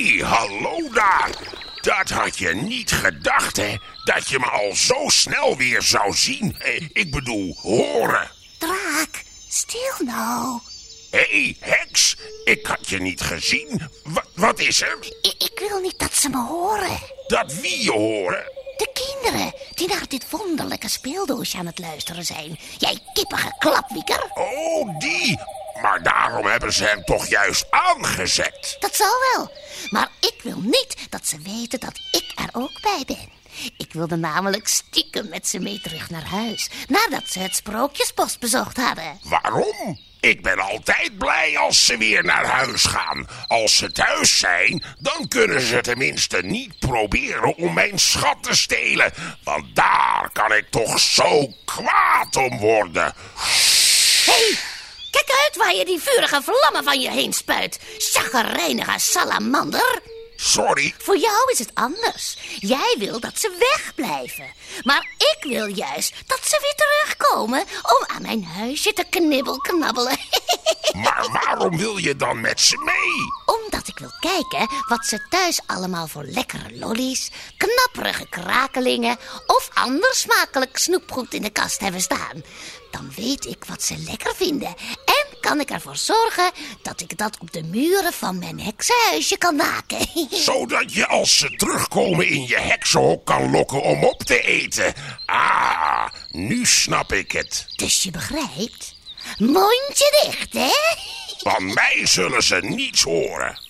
Hey, hallo daar. Dat had je niet gedacht, hè? Dat je me al zo snel weer zou zien. Eh, Ik bedoel, horen. Draak, stil nou. Hé, hey, heks. Ik had je niet gezien. Wa- wat is er? Ik wil niet dat ze me horen. Dat wie je horen? De kinderen die naar dit wonderlijke speeldoosje aan het luisteren zijn. Jij kippige klapwieker. Oh, die. Maar daarom hebben ze hem toch juist aangezet. Dat zal wel. Maar ik wil niet dat ze weten dat ik er ook bij ben. Ik wilde namelijk stiekem met ze mee terug naar huis. Nadat ze het sprookjesbos bezocht hadden. Waarom? Ik ben altijd blij als ze weer naar huis gaan. Als ze thuis zijn, dan kunnen ze tenminste niet proberen om mijn schat te stelen. Want daar kan ik toch zo kwaad om worden. Hé, kijk uit waar je die vurige vlammen van je heen spuit. Chagrijnige salamander. Sorry, Voor jou is het anders. Jij wil dat ze wegblijven. Maar ik wil juist dat ze weer terugkomen om aan mijn huisje te knibbelknabbelen. maar waarom wil je dan met ze mee? Omdat ik wil kijken wat ze thuis allemaal voor lekkere lollies, knapperige krakelingen of ander smakelijk snoepgoed in de kast hebben staan. Dan weet ik wat ze lekker vinden en kan ik ervoor zorgen dat ik dat op de muren van mijn heksenhuisje kan maken. Zodat je als ze terugkomen in je heksenhok kan lokken om op te eten. Ah, nu snap ik het. Dus je begrijpt? Mondje dicht, hè? Van mij zullen ze niets horen.